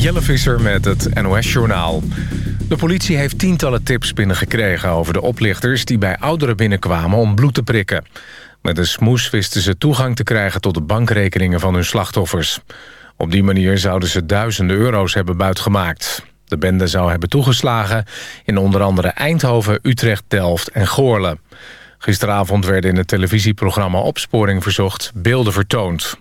Jelle Visser met het NOS-journaal. De politie heeft tientallen tips binnengekregen over de oplichters... die bij ouderen binnenkwamen om bloed te prikken. Met een smoes wisten ze toegang te krijgen tot de bankrekeningen van hun slachtoffers. Op die manier zouden ze duizenden euro's hebben buitgemaakt. De bende zou hebben toegeslagen in onder andere Eindhoven, Utrecht, Delft en Goorle. Gisteravond werden in het televisieprogramma Opsporing Verzocht beelden vertoond.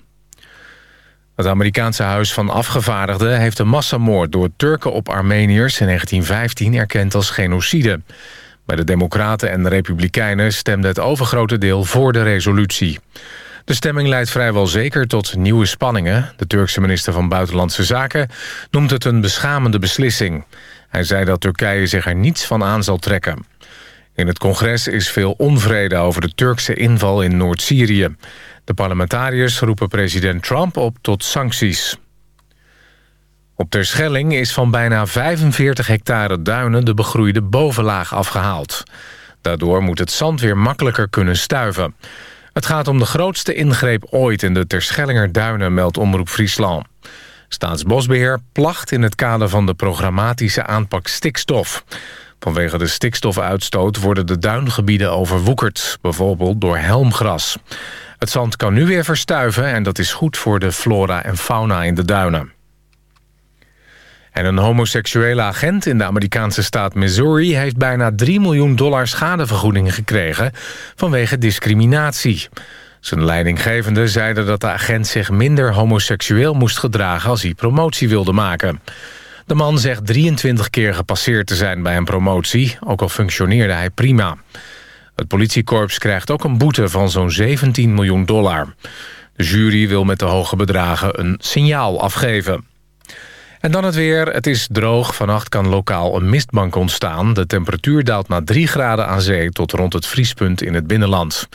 Het Amerikaanse Huis van Afgevaardigden heeft een massamoord... door Turken op Armeniërs in 1915 erkend als genocide. Bij de Democraten en de Republikeinen stemde het overgrote deel voor de resolutie. De stemming leidt vrijwel zeker tot nieuwe spanningen. De Turkse minister van Buitenlandse Zaken noemt het een beschamende beslissing. Hij zei dat Turkije zich er niets van aan zal trekken. In het congres is veel onvrede over de Turkse inval in Noord-Syrië. De parlementariërs roepen president Trump op tot sancties. Op Terschelling is van bijna 45 hectare duinen de begroeide bovenlaag afgehaald. Daardoor moet het zand weer makkelijker kunnen stuiven. Het gaat om de grootste ingreep ooit in de Terschellinger duinen, meldt Omroep Friesland. Staatsbosbeheer placht in het kader van de programmatische aanpak stikstof. Vanwege de stikstofuitstoot worden de duingebieden overwoekerd, bijvoorbeeld door helmgras. Het zand kan nu weer verstuiven en dat is goed voor de flora en fauna in de duinen. En een homoseksuele agent in de Amerikaanse staat Missouri... heeft bijna 3 miljoen dollar schadevergoeding gekregen vanwege discriminatie. Zijn leidinggevende zeiden dat de agent zich minder homoseksueel moest gedragen... als hij promotie wilde maken. De man zegt 23 keer gepasseerd te zijn bij een promotie... ook al functioneerde hij prima. Het politiekorps krijgt ook een boete van zo'n 17 miljoen dollar. De jury wil met de hoge bedragen een signaal afgeven. En dan het weer. Het is droog. Vannacht kan lokaal een mistbank ontstaan. De temperatuur daalt naar 3 graden aan zee... tot rond het vriespunt in het binnenland.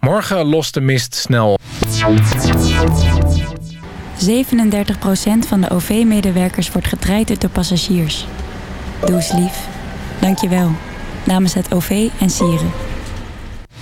Morgen lost de mist snel. 37% van de OV-medewerkers wordt getraind door passagiers. Doe eens lief. Dank je wel. Namens het OV en Sieren.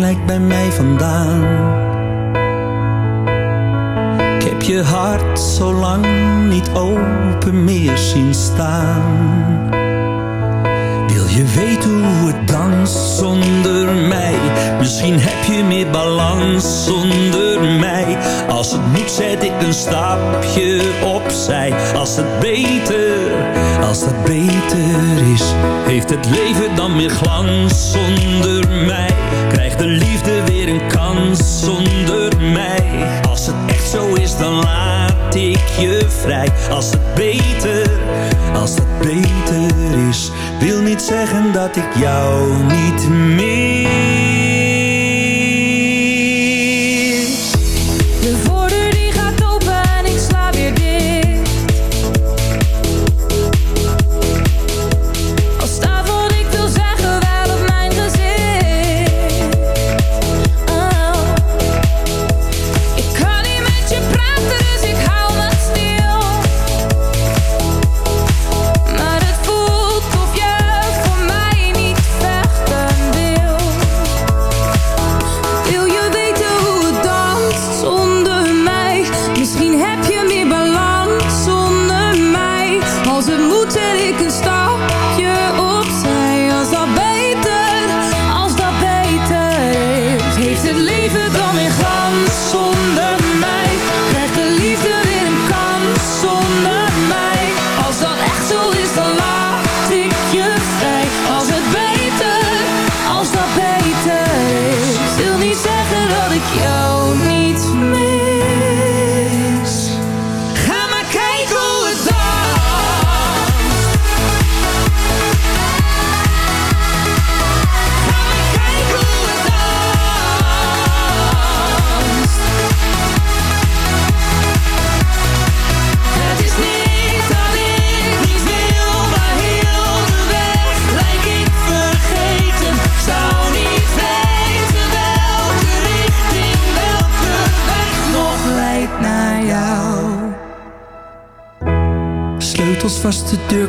lijkt bij mij vandaan. Ik heb je hart zo lang niet open meer zien staan. Wil je weten hoe het dans zonder mij? Misschien heb je meer balans zonder mij. Als het moet zet ik een stapje opzij. Als het beter, als het beter is, heeft het leven dan meer glans zonder mij? Krijg de liefde weer een kans zonder mij. Als het echt zo is, dan laat ik je vrij. Als het beter, als het beter is Wil niet zeggen dat ik jou niet meer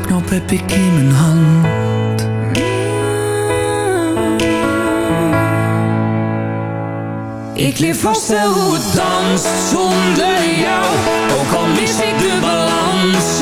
knop heb ik in mijn hand. Ik leer vast wel hoe het danst zonder jou, ook al mis ik de balans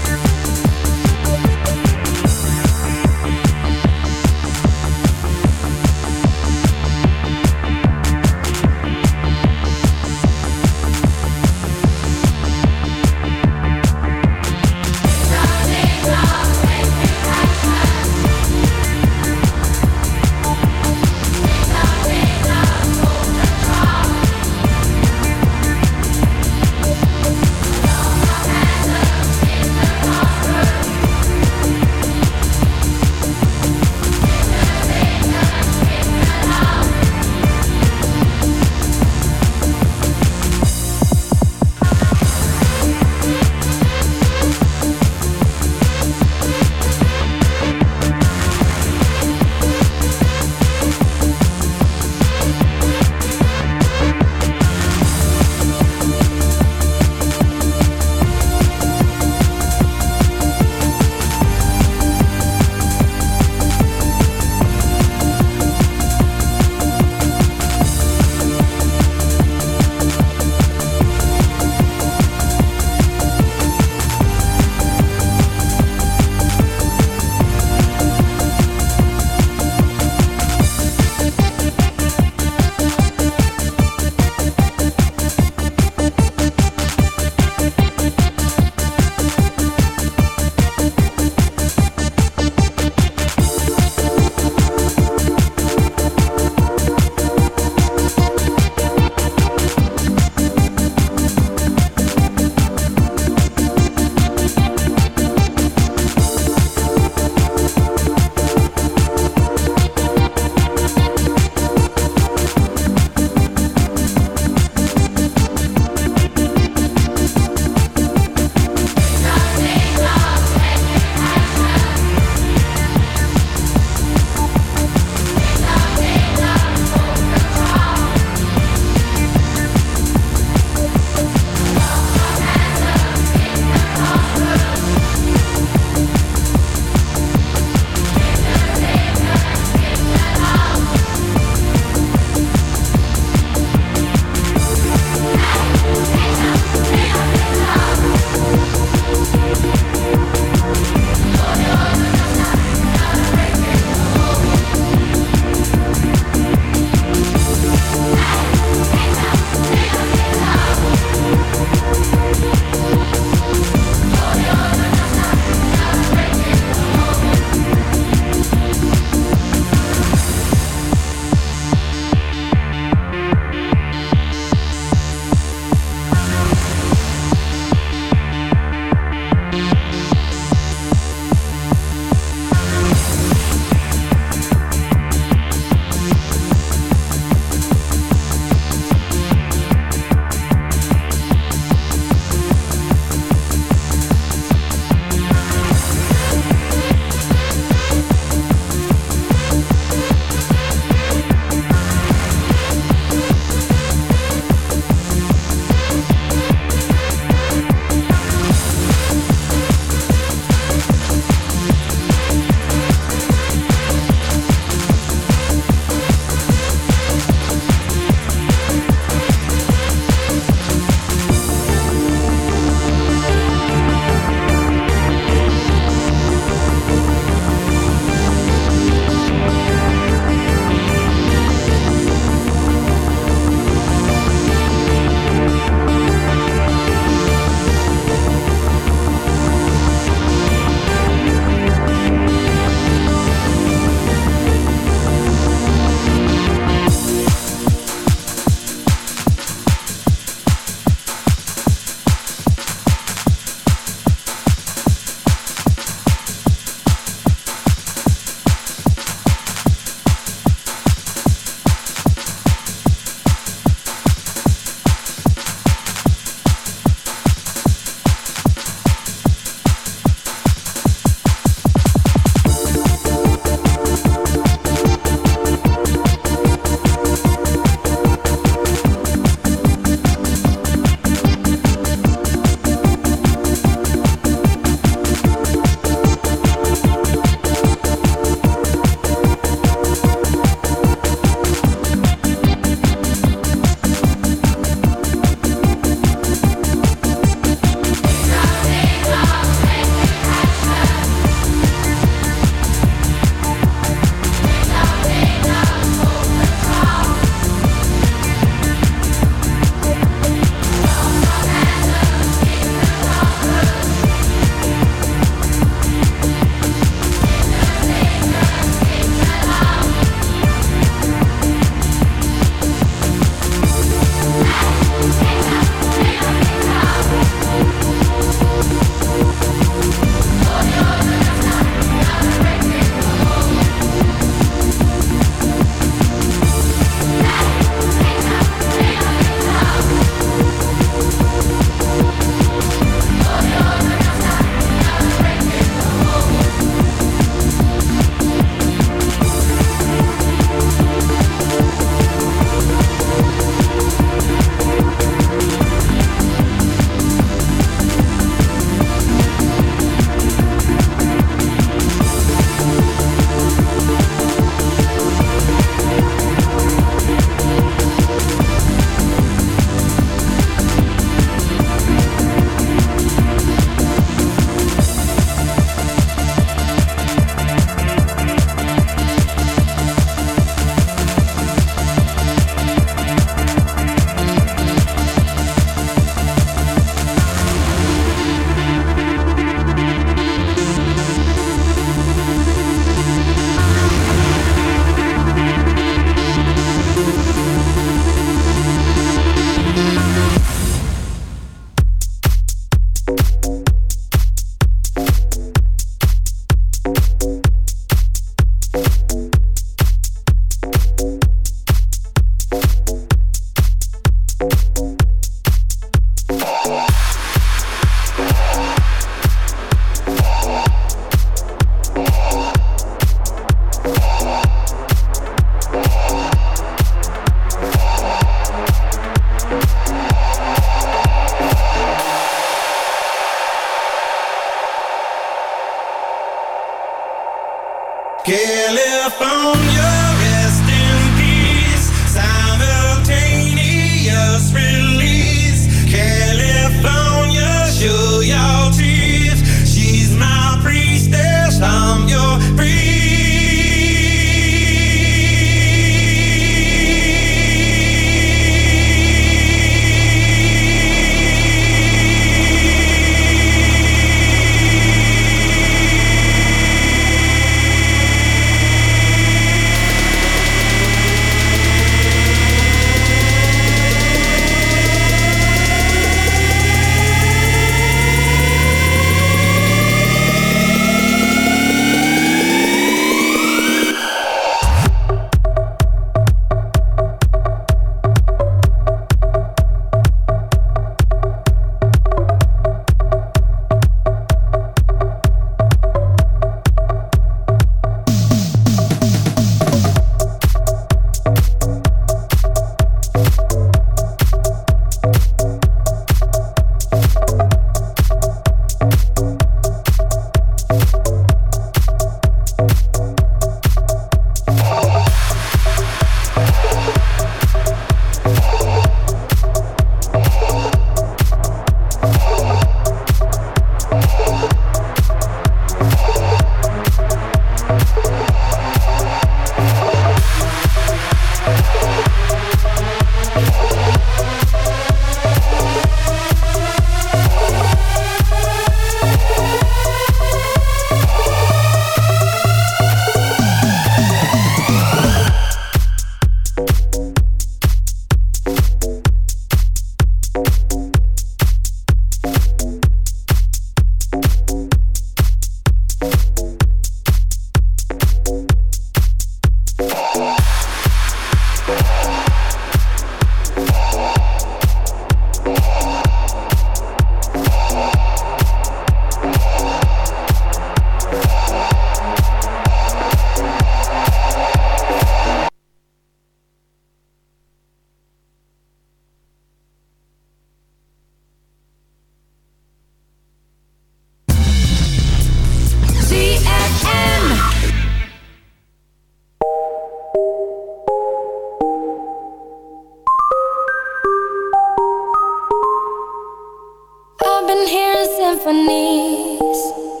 been hearing symphonies.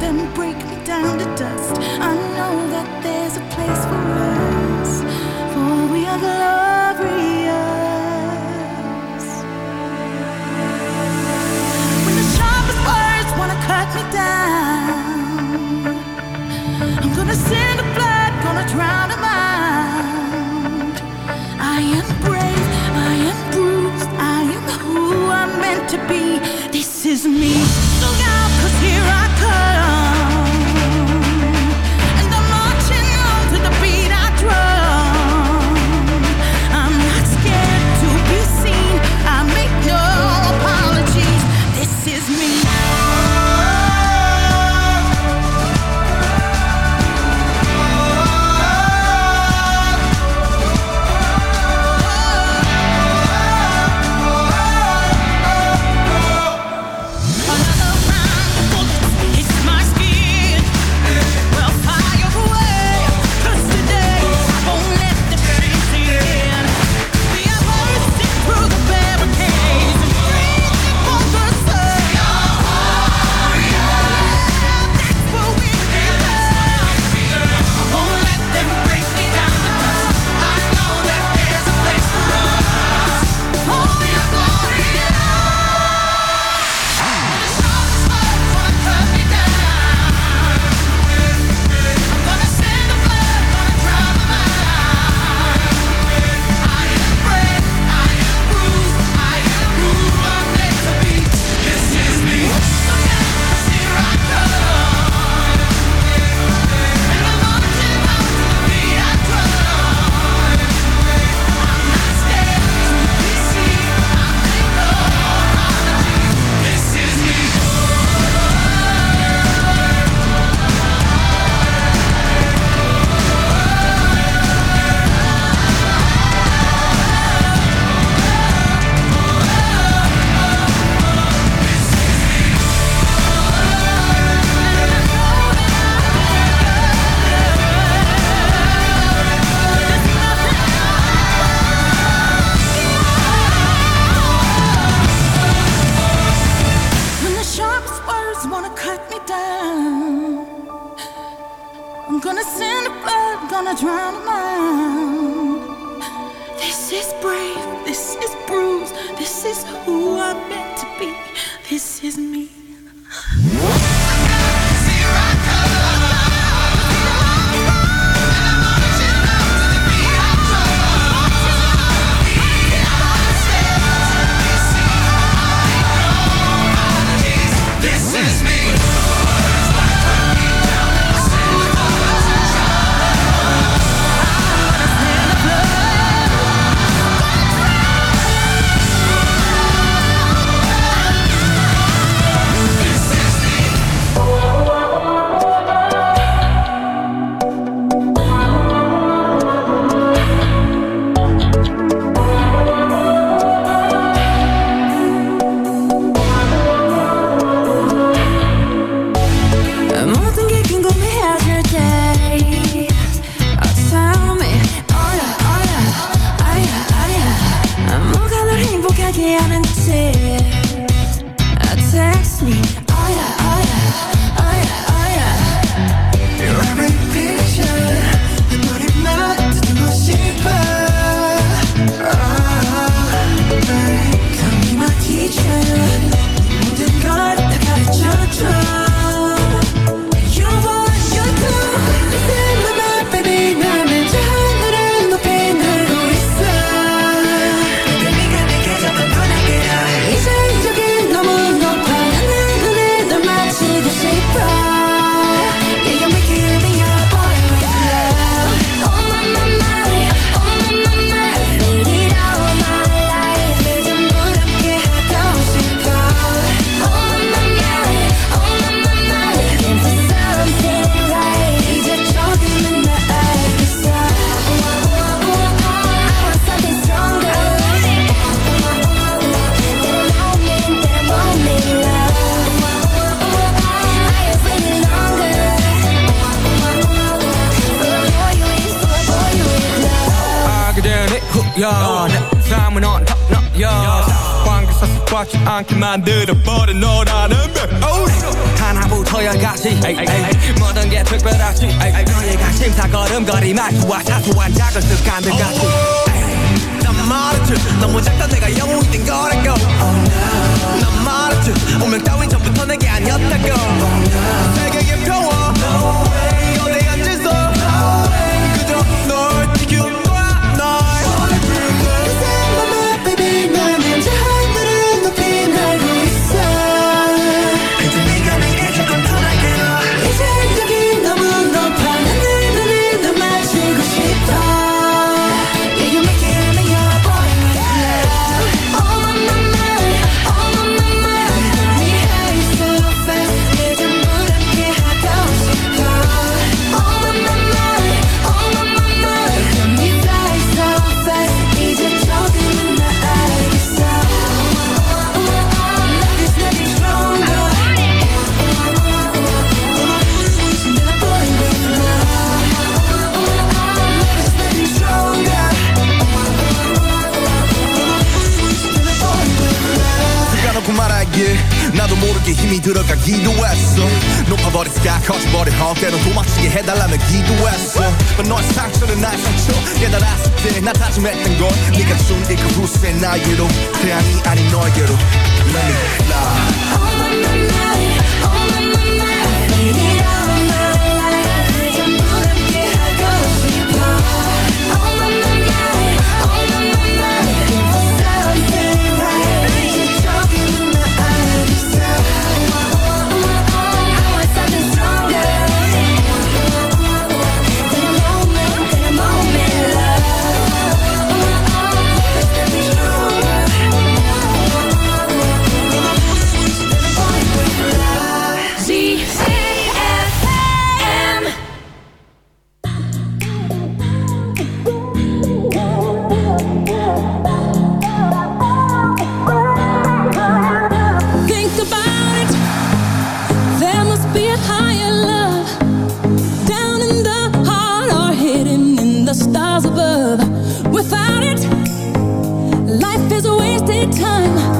Then break me down to dust. I know that there's a place for us, for we are glorious. When the sharpest words wanna cut me down, I'm gonna send the blood, gonna drown them out. I am brave, I am bruised, I am who I'm meant to be. This is me cut off sleep. que je maar 마음대로 도망치게 해달라며 기도했어 But 너의 상처는 나의 상처 깨달았을 때 나 다짐했던 건 네가 준이 그 후세 나에게로 태양이 아닌 너에게로 Let me stars above. Without it, life is a wasted time.